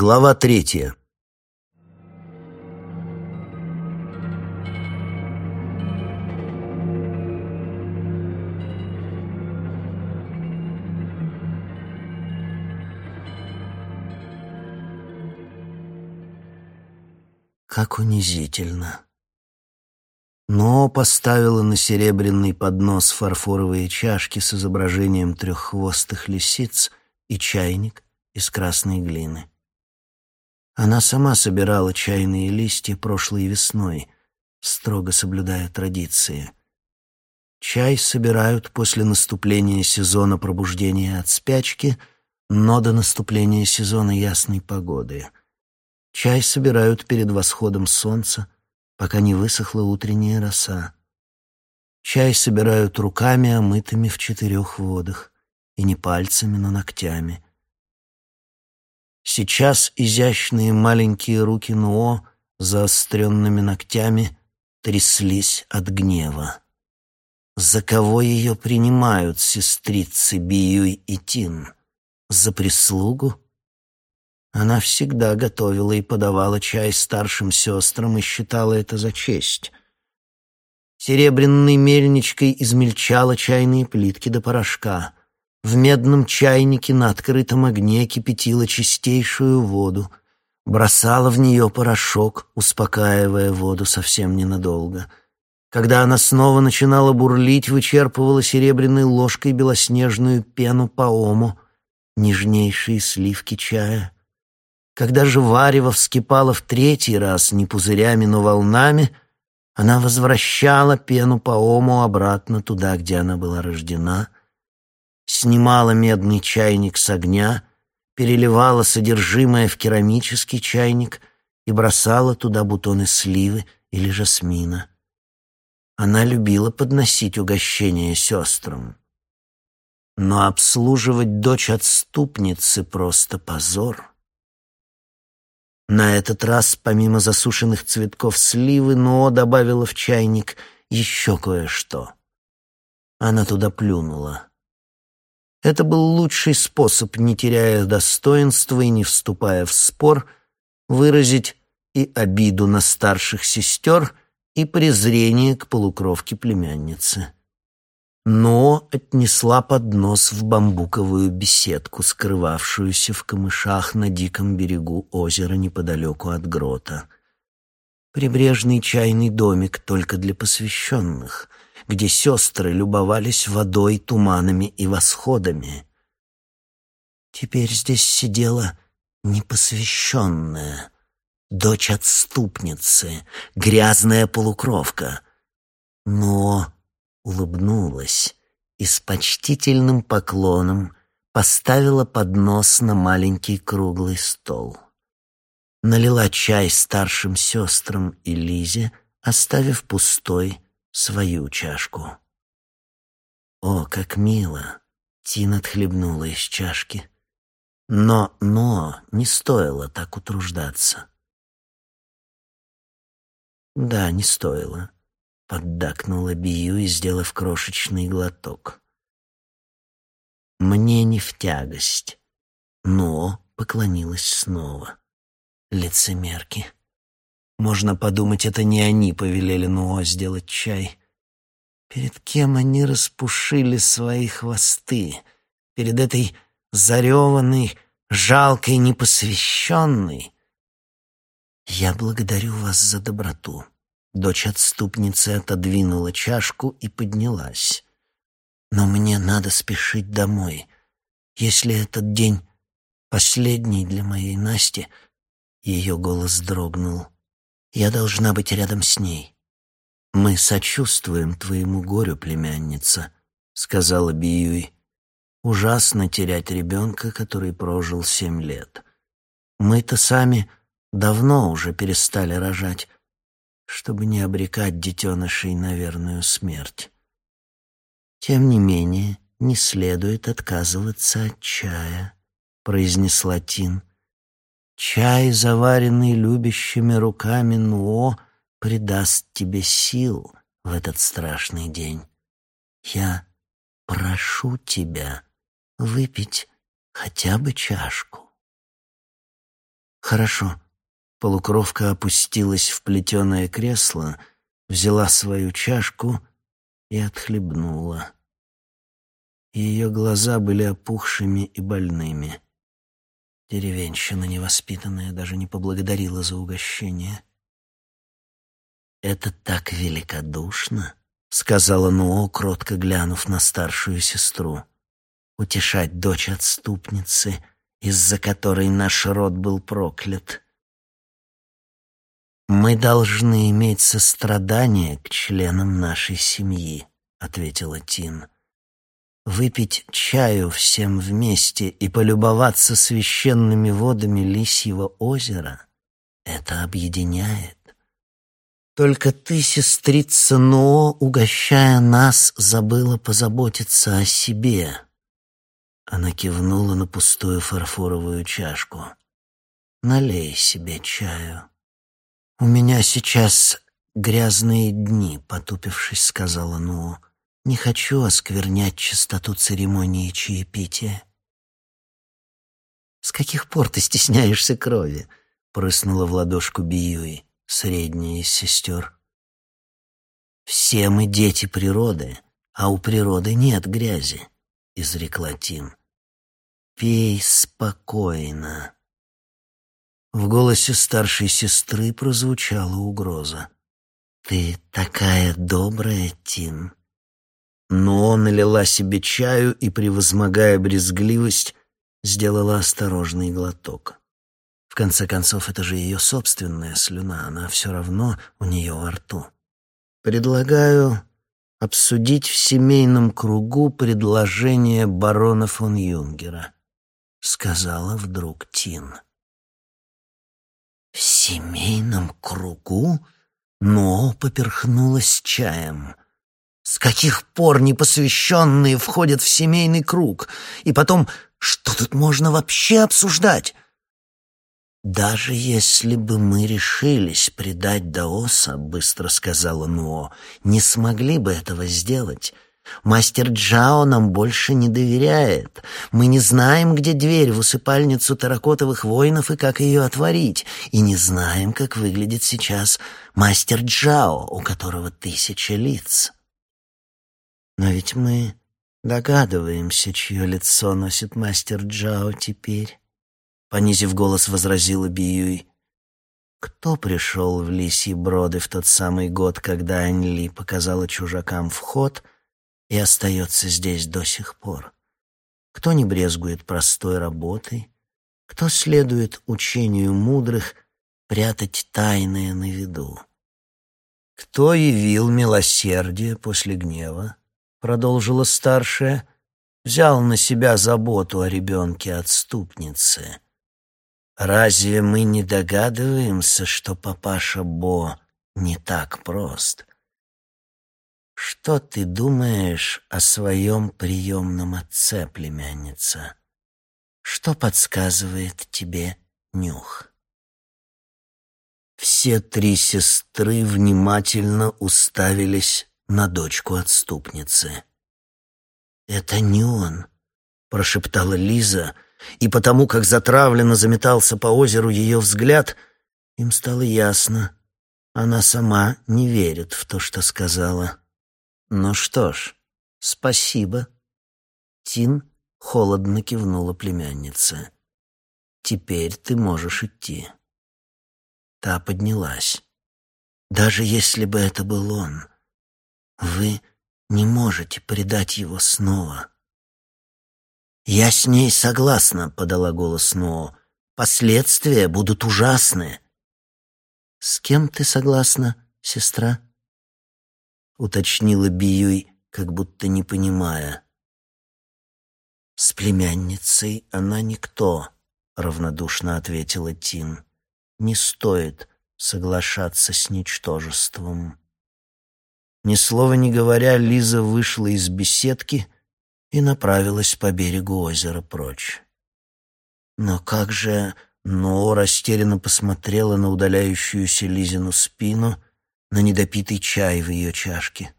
Глава третья. Как унизительно. Но поставила на серебряный поднос фарфоровые чашки с изображением треххвостых лисиц и чайник из красной глины. Она сама собирала чайные листья прошлой весной, строго соблюдая традиции. Чай собирают после наступления сезона пробуждения от спячки, но до наступления сезона ясной погоды. Чай собирают перед восходом солнца, пока не высохла утренняя роса. Чай собирают руками, омытыми в четырех водах, и не пальцами, но ногтями. Сейчас изящные маленькие руки Нуо заостренными ногтями тряслись от гнева. За кого ее принимают сестрицы Биюй и Тин? За прислугу? Она всегда готовила и подавала чай старшим сестрам и считала это за честь. Серебряной мельничкой измельчала чайные плитки до порошка. В медном чайнике на открытом огне кипятила чистейшую воду, бросала в нее порошок, успокаивая воду совсем ненадолго. Когда она снова начинала бурлить, вычерпывала серебряной ложкой белоснежную пену по ому, нежнейшие сливки чая — когда же варево вскипало в третий раз не пузырями, но волнами, она возвращала пену по ому обратно туда, где она была рождена, снимала медный чайник с огня, переливала содержимое в керамический чайник и бросала туда бутоны сливы или жасмина. Она любила подносить угощения сестрам. Но обслуживать дочь отступницы просто позор. На этот раз, помимо засушенных цветков сливы, Ноо добавила в чайник еще кое-что. Она туда плюнула. Это был лучший способ, не теряя достоинства и не вступая в спор, выразить и обиду на старших сестер, и презрение к полукровке племянницы но отнесла поднос в бамбуковую беседку, скрывавшуюся в камышах на диком берегу озера неподалеку от грота. Прибрежный чайный домик только для посвященных, где сестры любовались водой, туманами и восходами. Теперь здесь сидела непосвященная, дочь отступницы, грязная полукровка. Но улыбнулась и с почтительным поклоном поставила поднос на маленький круглый стол. Налила чай старшим сестрам и Лизе, оставив пустой свою чашку. О, как мило! Тин отхлебнула из чашки. Но, но, не стоило так утруждаться. Да, не стоило поддакнула Бию и сделав крошечный глоток. Мне не в тягость, но поклонилась снова. Лицемерки. Можно подумать, это не они повелели Нуо сделать чай. Перед кем они распушили свои хвосты? Перед этой зареванной, жалкой, непосвященной? Я благодарю вас за доброту. Дочь отступницы отодвинула чашку и поднялась. «Но мне надо спешить домой. Если этот день последний для моей Насти...» Ее голос дрогнул. «Я должна быть рядом с ней». «Мы сочувствуем твоему горю, племянница», — сказала Биюй. «Ужасно терять ребенка, который прожил семь лет. Мы-то сами давно уже перестали рожать, чтобы не обрекать детенышей на верную смерть. Тем не менее, не следует отказываться от чая, произнесла Тин. Чай, заваренный любящими руками Нуо, придаст тебе сил в этот страшный день. Я прошу тебя выпить хотя бы чашку. «Хорошо». Полукровка опустилась в плетеное кресло, взяла свою чашку и отхлебнула. Ее глаза были опухшими и больными. Деревенщина невоспитанная даже не поблагодарила за угощение. «Это так великодушно», — сказала Нуо, кротко глянув на старшую сестру. «Утешать дочь отступницы, из-за которой наш род был проклят». «Мы должны иметь сострадание к членам нашей семьи», — ответила Тин. «Выпить чаю всем вместе и полюбоваться священными водами Лисьего озера — это объединяет. Только ты, сестрица Но, угощая нас, забыла позаботиться о себе». Она кивнула на пустую фарфоровую чашку. «Налей себе чаю». «У меня сейчас грязные дни», — потупившись, сказала Ну. «Не хочу осквернять чистоту церемонии чаепития». «С каких пор ты стесняешься крови?» — прыснула в ладошку Биюи, средняя из сестер. «Все мы дети природы, а у природы нет грязи», — изрекла Тим. «Пей спокойно». В голосе старшей сестры прозвучала угроза. «Ты такая добрая, Тин!» Но он налила себе чаю и, превозмогая брезгливость, сделала осторожный глоток. В конце концов, это же ее собственная слюна, она все равно у нее во рту. «Предлагаю обсудить в семейном кругу предложение барона фон Юнгера», — сказала вдруг Тин. В семейном кругу но поперхнулась чаем. С каких пор непосвященные входят в семейный круг? И потом, что тут можно вообще обсуждать? «Даже если бы мы решились предать Даоса, — быстро сказала Нуо, — не смогли бы этого сделать. Мастер Джао нам больше не доверяет. Мы не знаем, где дверь в усыпальницу таракотовых воинов и как ее отворить. И не знаем, как выглядит сейчас мастер Джао, у которого тысяча лиц. Но ведь мы догадываемся, чье лицо носит мастер Джао теперь. Понизив голос, возразила Биюй. Кто пришел в лисьи броды в тот самый год, когда Аньли показала чужакам вход — и остается здесь до сих пор. Кто не брезгует простой работой, кто следует учению мудрых прятать тайное на виду. Кто явил милосердие после гнева, продолжила старшая, взял на себя заботу о ребенке-отступнице. Разве мы не догадываемся, что папаша Бо не так прост? Что ты думаешь о своем приемном отце, племянница? Что подсказывает тебе нюх? Все три сестры внимательно уставились на дочку отступницы. «Это не он», — прошептала Лиза, и потому, как затравленно заметался по озеру ее взгляд, им стало ясно, она сама не верит в то, что сказала. «Ну что ж, спасибо». Тин холодно кивнула племяннице. «Теперь ты можешь идти». Та поднялась. «Даже если бы это был он, вы не можете предать его снова». «Я с ней согласна», — подала голос Ноу. «Последствия будут ужасны». «С кем ты согласна, сестра?» уточнила Биюй, как будто не понимая. С племянницей она никто, равнодушно ответила Тин. Не стоит соглашаться с ничтожеством. Ни слова не говоря, Лиза вышла из беседки и направилась по берегу озера прочь. Но как же Но растерянно посмотрела на удаляющуюся Лизину спину на недопитый чай в ее чашке.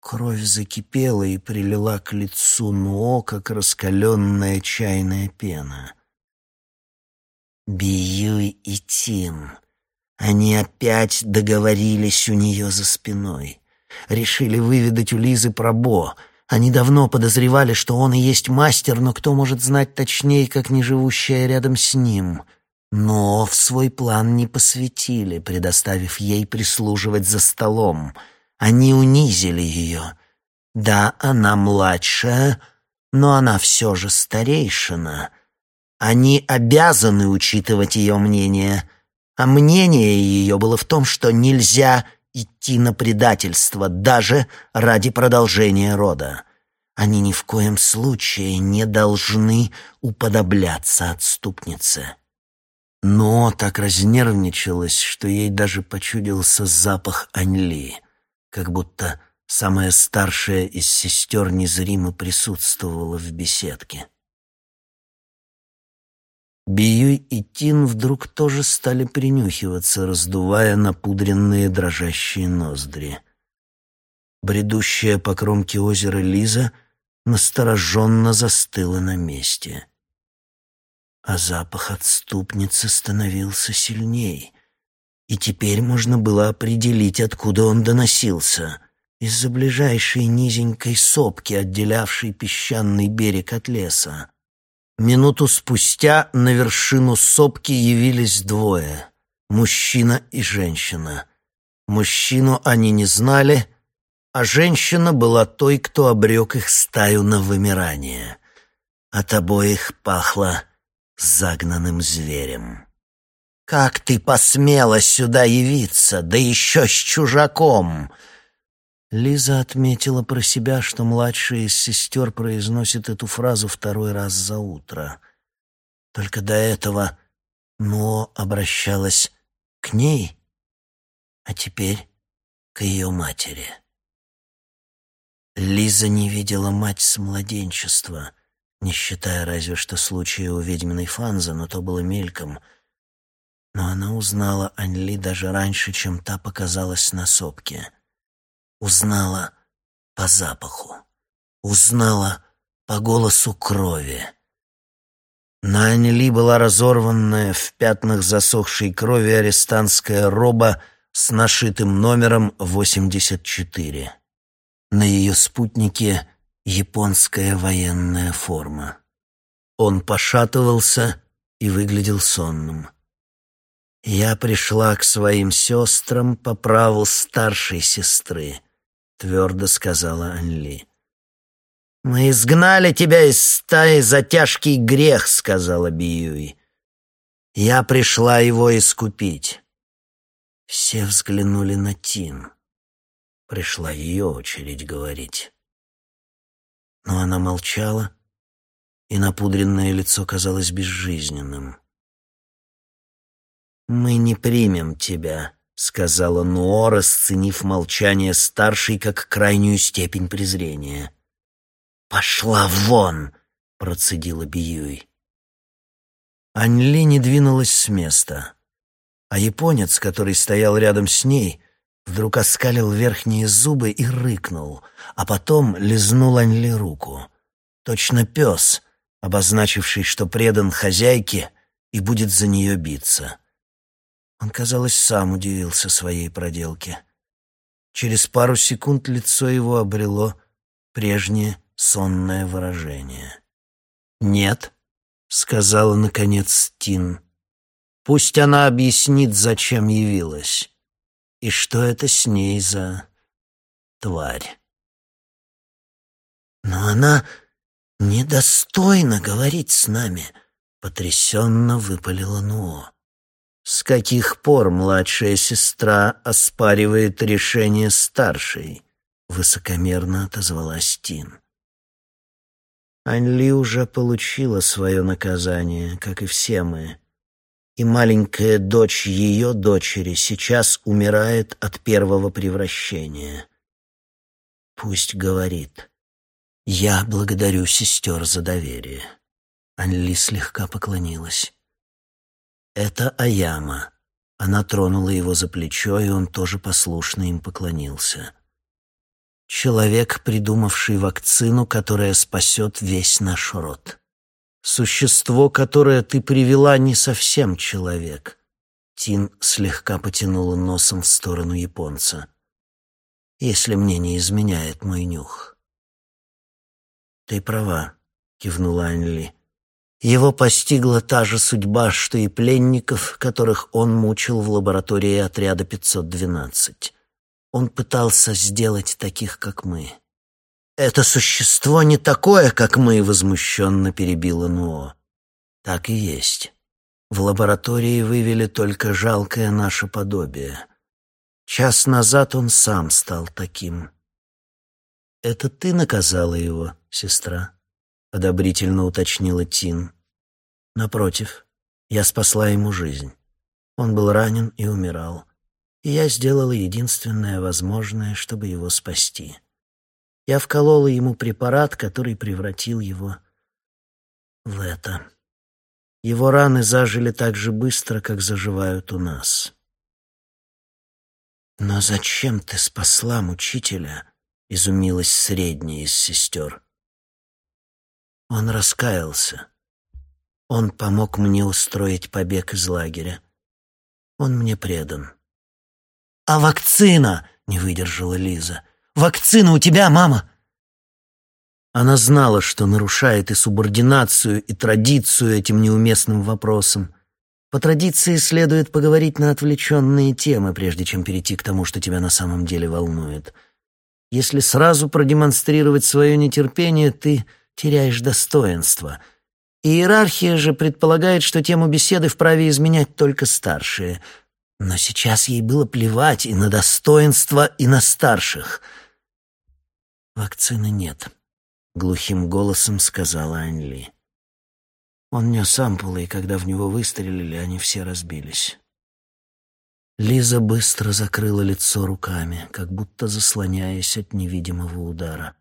Кровь закипела и прилила к лицу Нуо, как раскаленная чайная пена. «Биюй Тин. Они опять договорились у нее за спиной. Решили выведать у Лизы про Бо. Они давно подозревали, что он и есть мастер, но кто может знать точнее, как не живущая рядом с ним — но в свой план не посвятили, предоставив ей прислуживать за столом. Они унизили ее. Да, она младшая, но она все же старейшина. Они обязаны учитывать ее мнение, а мнение ее было в том, что нельзя идти на предательство даже ради продолжения рода. Они ни в коем случае не должны уподобляться отступнице. Но так разнервничалась, что ей даже почудился запах Аньли, как будто самая старшая из сестер незримо присутствовала в беседке. Биюй и Тин вдруг тоже стали принюхиваться, раздувая напудренные дрожащие ноздри. Бредущая по кромке озера Лиза настороженно застыла на месте — а запах отступницы становился сильней, и теперь можно было определить, откуда он доносился. Из-за ближайшей низенькой сопки, отделявшей песчаный берег от леса. Минуту спустя на вершину сопки явились двое — мужчина и женщина. Мужчину они не знали, а женщина была той, кто обрек их стаю на вымирание. От обоих пахло загнанным зверем. «Как ты посмела сюда явиться, да еще с чужаком!» Лиза отметила про себя, что младшая из сестер произносит эту фразу второй раз за утро. Только до этого Но обращалась к ней, а теперь к ее матери. Лиза не видела мать с младенчества — не считая разве что случая у ведьминой Фанзы, но то было мельком. Но она узнала Аньли даже раньше, чем та показалась на сопке. Узнала по запаху. Узнала по голосу крови. На Аньли была разорванная в пятнах засохшей крови арестантская роба с нашитым номером 84. На ее спутнике японская военная форма. Он пошатывался и выглядел сонным. «Я пришла к своим сестрам по праву старшей сестры», — твердо сказала Анли. «Мы изгнали тебя из стаи за тяжкий грех», — сказала Биюй. «Я пришла его искупить». Все взглянули на Тин. Пришла ее очередь говорить. Но она молчала, и напудренное лицо казалось безжизненным. «Мы не примем тебя», — сказала Нуо, расценив молчание старшей как крайнюю степень презрения. «Пошла вон!» — процедила Биюй. Аньли не двинулась с места, а японец, который стоял рядом с ней, вдруг оскалил верхние зубы и рыкнул, а потом лизнул Аньли руку. Точно пес, обозначивший, что предан хозяйке и будет за нее биться. Он, казалось, сам удивился своей проделке. Через пару секунд лицо его обрело прежнее сонное выражение. «Нет», — сказала, наконец, Тин. «Пусть она объяснит, зачем явилась». И что это с ней за тварь? Но она недостойна говорить с нами, потрясенно выпалила Нуо. С каких пор младшая сестра оспаривает решение старшей? Высокомерно отозвалась Тин. Аньли уже получила свое наказание, как и все мы и маленькая дочь ее дочери сейчас умирает от первого превращения. Пусть говорит. Я благодарю сестер за доверие. Анли слегка поклонилась. Это Аяма. Она тронула его за плечо, и он тоже послушно им поклонился. Человек, придумавший вакцину, которая спасет весь наш род. Существо, которое ты привела, не совсем человек. Тин слегка потянула носом в сторону японца. «Если мне не изменяет мой нюх». «Ты права», — кивнула Анли. Его постигла та же судьба, что и пленников, которых он мучил в лаборатории отряда 512. Он пытался сделать таких, как мы. «Это существо не такое, как мы», — возмущенно перебила Нуо. «Так и есть. В лаборатории вывели только жалкое наше подобие. Час назад он сам стал таким». «Это ты наказала его, сестра?» — одобрительно уточнила Тин. «Напротив, я спасла ему жизнь. Он был ранен и умирал, и я сделала единственное возможное, чтобы его спасти. Я вколола ему препарат, который превратил его в это. Его раны зажили так же быстро, как заживают у нас». «Но зачем ты спасла мучителя?» — изумилась средняя из сестер. Он раскаялся. Он помог мне устроить побег из лагеря. Он мне предан. «А вакцина?» — не выдержала Лиза. «Вакцина у тебя, мама!» Она знала, что нарушает и субординацию, и традицию этим неуместным вопросом. По традиции следует поговорить на отвлеченные темы, прежде чем перейти к тому, что тебя на самом деле волнует. Если сразу продемонстрировать свое нетерпение, ты теряешь достоинство. Иерархия же предполагает, что тему беседы вправе изменять только старшие. Но сейчас ей было плевать и на достоинство, и на старших. «Вакцины нет», — глухим голосом сказала Аньли. Он нес ампулы, и когда в него выстрелили, они все разбились. Лиза быстро закрыла лицо руками, как будто заслоняясь от невидимого удара.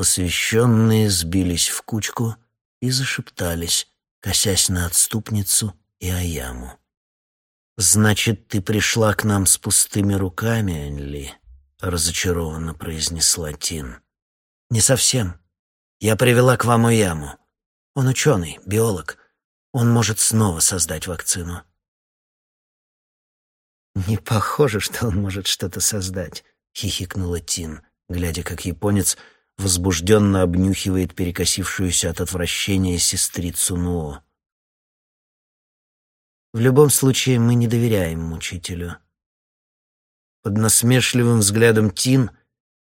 Посвященные сбились в кучку и зашептались, косясь на отступницу и Аяму. «Значит, ты пришла к нам с пустыми руками, Энли?» — разочарованно произнесла Тин. «Не совсем. Я привела к вам Аяму. Он ученый, биолог. Он может снова создать вакцину». «Не похоже, что он может что-то создать», — хихикнула Тин, глядя, как японец возбужденно обнюхивает перекосившуюся от отвращения сестрицу Нуо. В любом случае мы не доверяем мучителю. Под насмешливым взглядом Тин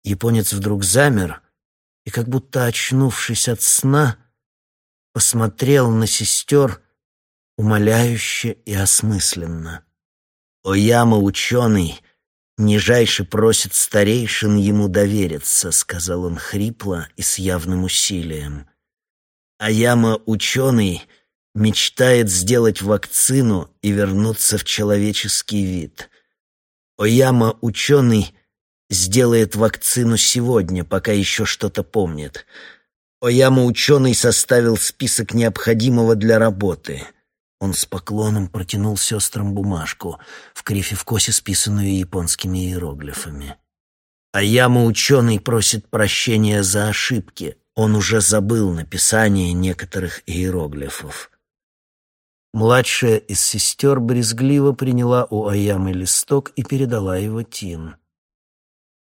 японец вдруг замер и, как будто очнувшись от сна, посмотрел на сестер умоляюще и осмысленно. Ояма ученый «Нижайше просит старейшин ему довериться», — сказал он хрипло и с явным усилием. «А яма ученый мечтает сделать вакцину и вернуться в человеческий вид. Ояма ученый сделает вакцину сегодня, пока еще что-то помнит. Ояма ученый составил список необходимого для работы». Он с поклоном протянул сестрам бумажку, в крифе в косе списанную японскими иероглифами. А яма ученый просит прощения за ошибки. Он уже забыл написание некоторых иероглифов. Младшая из сестер брезгливо приняла у Аямы листок и передала его Тин.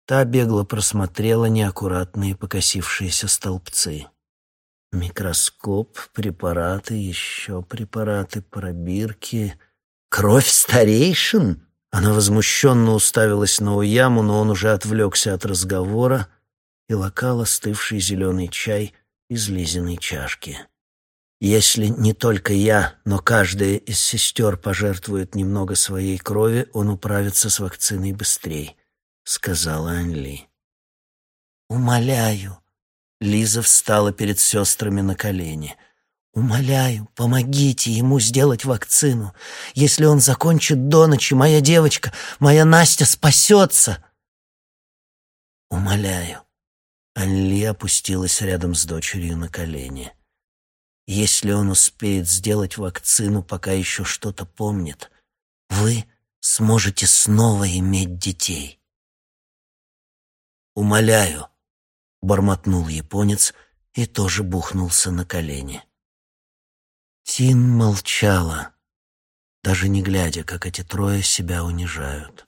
Та бегло просмотрела неаккуратные покосившиеся столбцы. Микроскоп, препараты, еще препараты, пробирки. Кровь старейшин? Она возмущенно уставилась на Уяму, но он уже отвлекся от разговора и локал остывший зеленый чай из Лизиной чашки. Если не только я, но каждая из сестер пожертвует немного своей крови, он управится с вакциной быстрее, — сказала Анли. «Умоляю, Лиза встала перед сестрами на колени. «Умоляю, помогите ему сделать вакцину. Если он закончит до ночи, моя девочка, моя Настя спасется!» «Умоляю». Анли опустилась рядом с дочерью на колени. «Если он успеет сделать вакцину, пока еще что-то помнит, вы сможете снова иметь детей». «Умоляю», бормотнул японец и тоже бухнулся на колени. Тин молчала. даже не глядя, как эти трое себя унижают.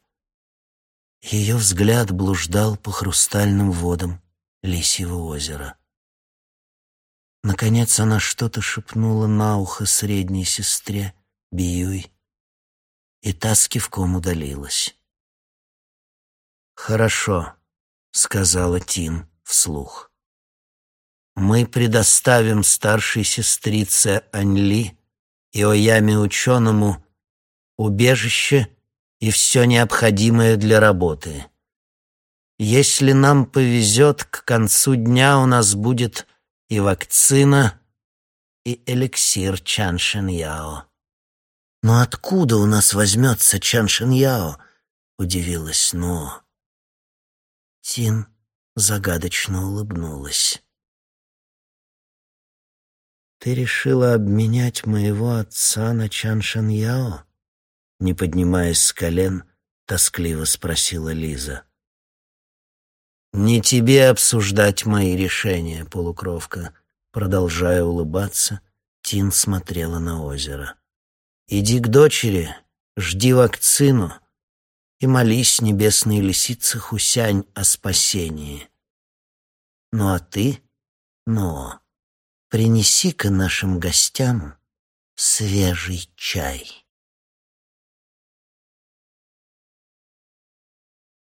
Ее взгляд блуждал по хрустальным водам Лисьего озера. Наконец она что-то шепнула на ухо средней сестре Биюй, и та с кивком удалилась. «Хорошо», — сказала Тин вслух. «Мы предоставим старшей сестрице Аньли и Ояме ученому убежище и все необходимое для работы. Если нам повезет, к концу дня у нас будет и вакцина, и эликсир Чан Шен Яо. «Но откуда у нас возьмется Чан Шен Яо?» — удивилась Но. Тин загадочно улыбнулась. «Ты решила обменять моего отца на Чан Шен Яо?» Не поднимаясь с колен, тоскливо спросила Лиза. «Не тебе обсуждать мои решения, полукровка», продолжая улыбаться, Тин смотрела на озеро. «Иди к дочери, жди вакцину и молись небесной лисице Хусянь о спасении. Ну а ты, но, принеси-ка нашим гостям свежий чай».